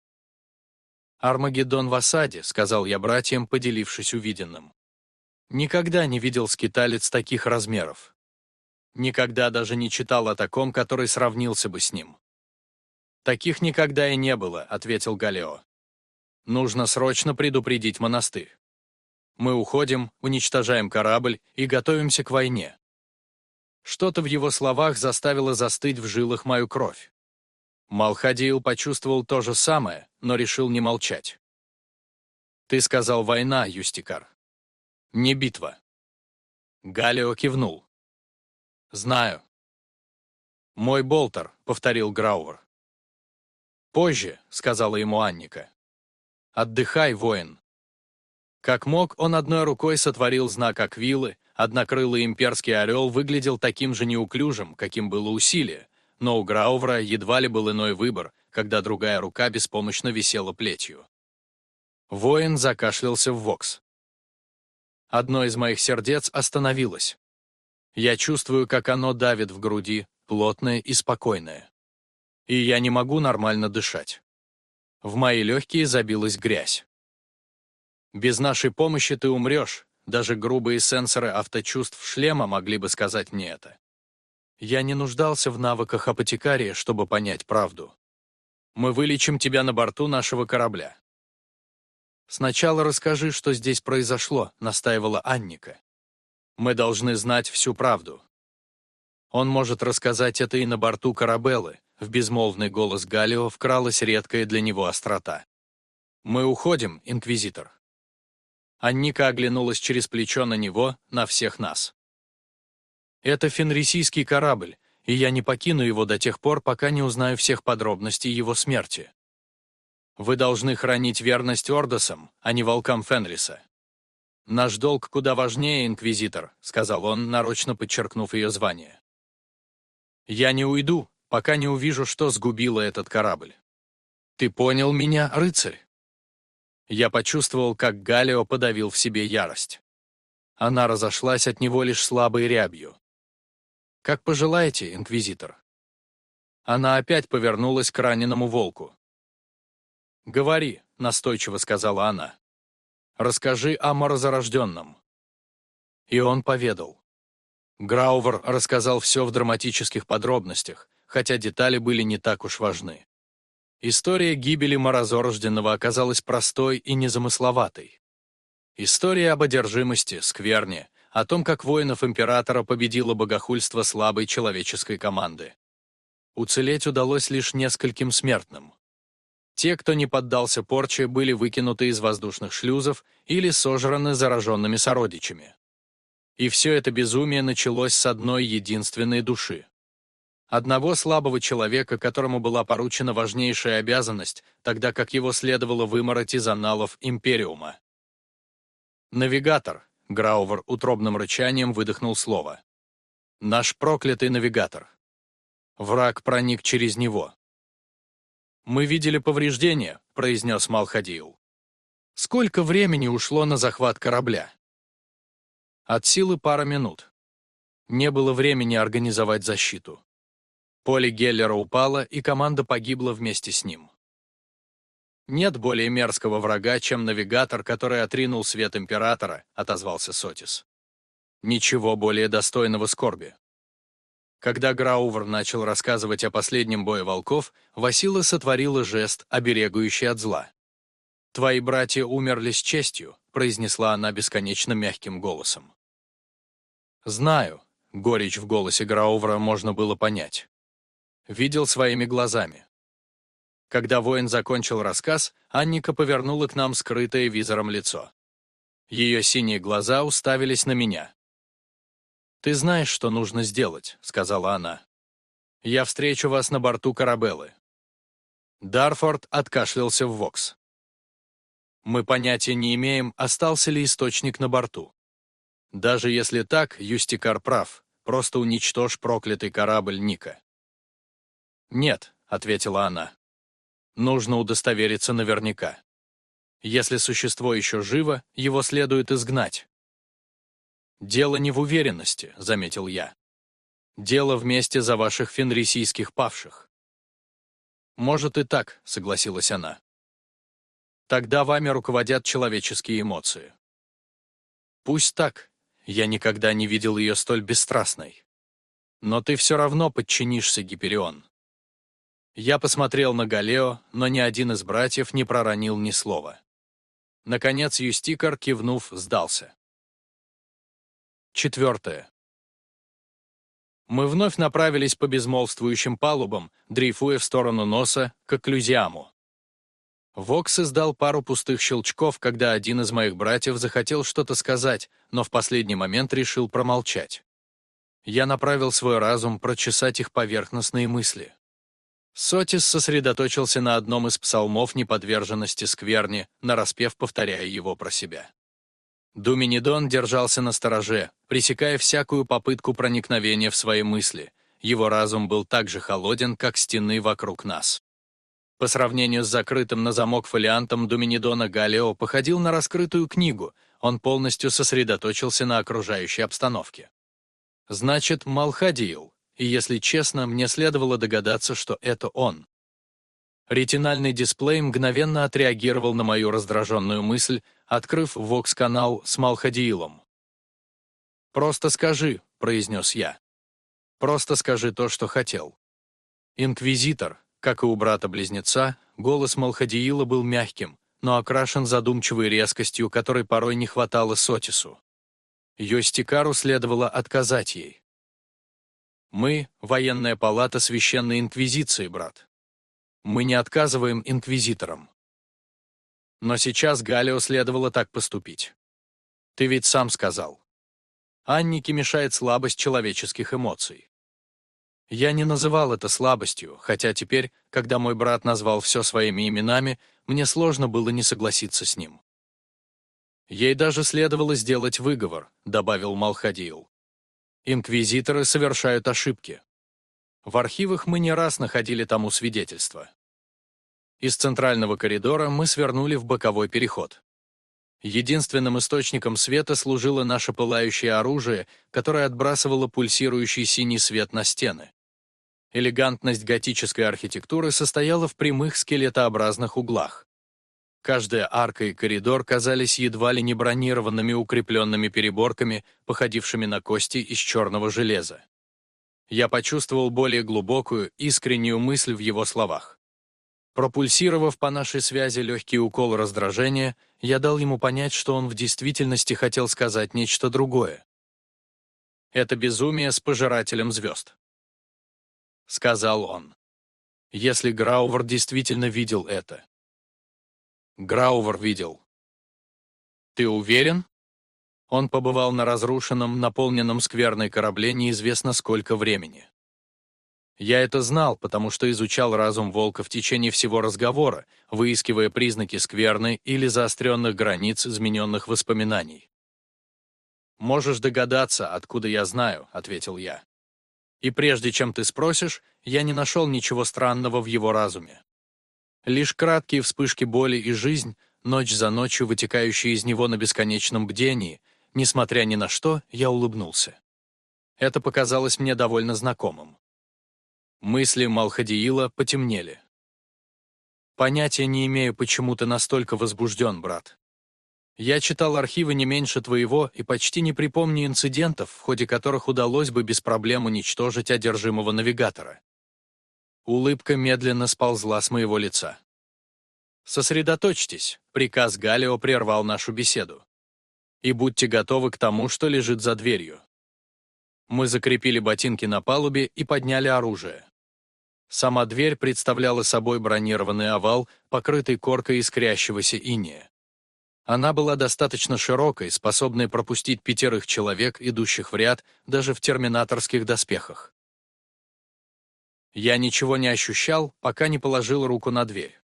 «Армагеддон в осаде», — сказал я братьям, поделившись увиденным. Никогда не видел скиталец таких размеров. Никогда даже не читал о таком, который сравнился бы с ним. «Таких никогда и не было», — ответил Галео. «Нужно срочно предупредить монастырь. Мы уходим, уничтожаем корабль и готовимся к войне. Что-то в его словах заставило застыть в жилах мою кровь. Малхадиил почувствовал то же самое, но решил не молчать. «Ты сказал война, Юстикар. Не битва». Галио кивнул. «Знаю». «Мой болтер», — повторил Граувер. «Позже», — сказала ему Анника. «Отдыхай, воин». Как мог, он одной рукой сотворил знак Аквилы, Однокрылый имперский орел выглядел таким же неуклюжим, каким было усилие, но у Граувра едва ли был иной выбор, когда другая рука беспомощно висела плетью. Воин закашлялся в вокс. Одно из моих сердец остановилось. Я чувствую, как оно давит в груди, плотное и спокойное. И я не могу нормально дышать. В мои легкие забилась грязь. Без нашей помощи ты умрешь, даже грубые сенсоры авточувств шлема могли бы сказать мне это. Я не нуждался в навыках апотекария, чтобы понять правду. Мы вылечим тебя на борту нашего корабля. Сначала расскажи, что здесь произошло, настаивала Анника. Мы должны знать всю правду. Он может рассказать это и на борту корабелы, в безмолвный голос Галио вкралась редкая для него острота. «Мы уходим, Инквизитор». Анника оглянулась через плечо на него, на всех нас. «Это фенрисийский корабль, и я не покину его до тех пор, пока не узнаю всех подробностей его смерти. Вы должны хранить верность Ордосам, а не волкам Фенриса. Наш долг куда важнее, Инквизитор», — сказал он, нарочно подчеркнув ее звание. «Я не уйду, пока не увижу, что сгубило этот корабль. Ты понял меня, рыцарь?» Я почувствовал, как Галио подавил в себе ярость. Она разошлась от него лишь слабой рябью. «Как пожелаете, инквизитор». Она опять повернулась к раненому волку. «Говори», — настойчиво сказала она. «Расскажи о морозорожденном». И он поведал. Граувер рассказал все в драматических подробностях, хотя детали были не так уж важны. История гибели морозорожденного оказалась простой и незамысловатой. История об одержимости, скверне, о том, как воинов императора победило богохульство слабой человеческой команды. Уцелеть удалось лишь нескольким смертным. Те, кто не поддался порче, были выкинуты из воздушных шлюзов или сожраны зараженными сородичами. И все это безумие началось с одной единственной души. Одного слабого человека, которому была поручена важнейшая обязанность, тогда как его следовало вымороть из аналов Империума. «Навигатор», — Граувер утробным рычанием выдохнул слово. «Наш проклятый навигатор. Враг проник через него». «Мы видели повреждения», — произнес Малхадиил. «Сколько времени ушло на захват корабля?» От силы пара минут. Не было времени организовать защиту. Поле Геллера упало, и команда погибла вместе с ним. «Нет более мерзкого врага, чем навигатор, который отринул свет Императора», — отозвался Сотис. «Ничего более достойного скорби». Когда Граувер начал рассказывать о последнем бое волков, Васила сотворила жест, оберегающий от зла. «Твои братья умерли с честью», — произнесла она бесконечно мягким голосом. Знаю, горечь в голосе Граувера можно было понять. Видел своими глазами. Когда воин закончил рассказ, Анника повернула к нам скрытое визором лицо. Ее синие глаза уставились на меня. «Ты знаешь, что нужно сделать», — сказала она. «Я встречу вас на борту Карабеллы». Дарфорд откашлялся в Вокс. «Мы понятия не имеем, остался ли источник на борту. Даже если так, Юстикар прав, просто уничтожь проклятый корабль Ника». «Нет», — ответила она. «Нужно удостовериться наверняка. Если существо еще живо, его следует изгнать». «Дело не в уверенности», — заметил я. «Дело вместе за ваших фенрисийских павших». «Может и так», — согласилась она. «Тогда вами руководят человеческие эмоции». «Пусть так. Я никогда не видел ее столь бесстрастной. Но ты все равно подчинишься, Гиперион». Я посмотрел на Галео, но ни один из братьев не проронил ни слова. Наконец Юстикар, кивнув, сдался. Четвертое. Мы вновь направились по безмолвствующим палубам, дрейфуя в сторону носа, к окклюзиаму. Вокс издал пару пустых щелчков, когда один из моих братьев захотел что-то сказать, но в последний момент решил промолчать. Я направил свой разум прочесать их поверхностные мысли. Сотис сосредоточился на одном из псалмов неподверженности скверни, нараспев повторяя его про себя. Думинидон держался на стороже, пресекая всякую попытку проникновения в свои мысли. Его разум был так же холоден, как стены вокруг нас. По сравнению с закрытым на замок фолиантом Думинидона Галео походил на раскрытую книгу, он полностью сосредоточился на окружающей обстановке. Значит, Малхадиил, и, если честно, мне следовало догадаться, что это он. Ретинальный дисплей мгновенно отреагировал на мою раздраженную мысль, открыв вокс-канал с Малхадиилом. «Просто скажи», — произнес я. «Просто скажи то, что хотел». Инквизитор, как и у брата-близнеца, голос Малхадиила был мягким, но окрашен задумчивой резкостью, которой порой не хватало Сотису. Йостикару следовало отказать ей. Мы — военная палата Священной Инквизиции, брат. Мы не отказываем инквизиторам. Но сейчас Галио следовало так поступить. Ты ведь сам сказал. Аннике мешает слабость человеческих эмоций. Я не называл это слабостью, хотя теперь, когда мой брат назвал все своими именами, мне сложно было не согласиться с ним. Ей даже следовало сделать выговор, добавил Малхадиил. Инквизиторы совершают ошибки. В архивах мы не раз находили тому свидетельства. Из центрального коридора мы свернули в боковой переход. Единственным источником света служило наше пылающее оружие, которое отбрасывало пульсирующий синий свет на стены. Элегантность готической архитектуры состояла в прямых скелетообразных углах. Каждая арка и коридор казались едва ли не бронированными укрепленными переборками, походившими на кости из черного железа. Я почувствовал более глубокую, искреннюю мысль в его словах. Пропульсировав по нашей связи легкий укол раздражения, я дал ему понять, что он в действительности хотел сказать нечто другое. «Это безумие с пожирателем звезд», — сказал он. Если Граувер действительно видел это, Граувер видел. Ты уверен? Он побывал на разрушенном, наполненном скверной корабле неизвестно сколько времени. Я это знал, потому что изучал разум волка в течение всего разговора, выискивая признаки скверны или заостренных границ измененных воспоминаний. «Можешь догадаться, откуда я знаю», — ответил я. «И прежде чем ты спросишь, я не нашел ничего странного в его разуме. Лишь краткие вспышки боли и жизнь, ночь за ночью вытекающие из него на бесконечном бдении, несмотря ни на что, я улыбнулся. Это показалось мне довольно знакомым. Мысли Малхадиила потемнели. Понятия не имею, почему ты настолько возбужден, брат. Я читал архивы не меньше твоего и почти не припомню инцидентов, в ходе которых удалось бы без проблем уничтожить одержимого навигатора. Улыбка медленно сползла с моего лица. «Сосредоточьтесь», — приказ Галио прервал нашу беседу. «И будьте готовы к тому, что лежит за дверью». Мы закрепили ботинки на палубе и подняли оружие. Сама дверь представляла собой бронированный овал, покрытый коркой искрящегося иния. Она была достаточно широкой, способной пропустить пятерых человек, идущих в ряд, даже в терминаторских доспехах. Я ничего не ощущал, пока не положил руку на дверь.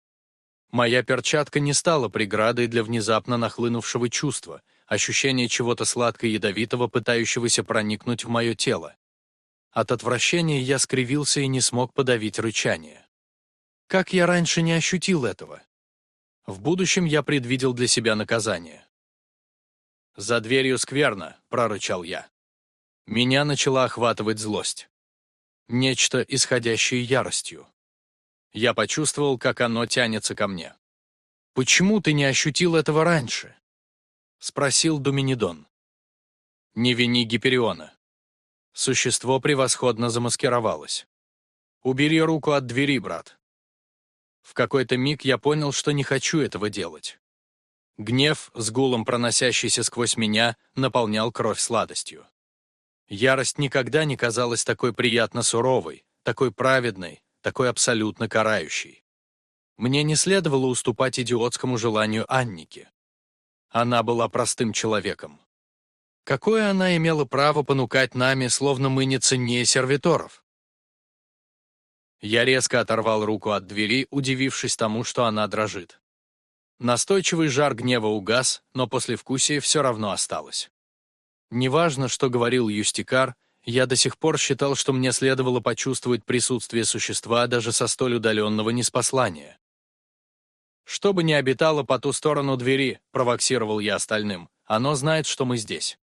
Моя перчатка не стала преградой для внезапно нахлынувшего чувства, ощущения чего-то сладко-ядовитого, пытающегося проникнуть в мое тело. От отвращения я скривился и не смог подавить рычание. Как я раньше не ощутил этого? В будущем я предвидел для себя наказание. «За дверью скверно», — прорычал я. Меня начала охватывать злость. Нечто, исходящее яростью. Я почувствовал, как оно тянется ко мне. «Почему ты не ощутил этого раньше?» — спросил Думинидон. «Не вини Гипериона». Существо превосходно замаскировалось. «Убери руку от двери, брат», в какой-то миг я понял, что не хочу этого делать. Гнев, с гулом проносящийся сквозь меня, наполнял кровь сладостью. Ярость никогда не казалась такой приятно суровой, такой праведной, такой абсолютно карающей. Мне не следовало уступать идиотскому желанию Анники. Она была простым человеком. Какое она имела право понукать нами, словно мы не ценнее сервиторов? Я резко оторвал руку от двери, удивившись тому, что она дрожит. Настойчивый жар гнева угас, но послевкусие все равно осталось. Неважно, что говорил Юстикар, я до сих пор считал, что мне следовало почувствовать присутствие существа даже со столь удаленного неспослания. «Что бы ни обитало по ту сторону двери», — провоксировал я остальным, — «оно знает, что мы здесь».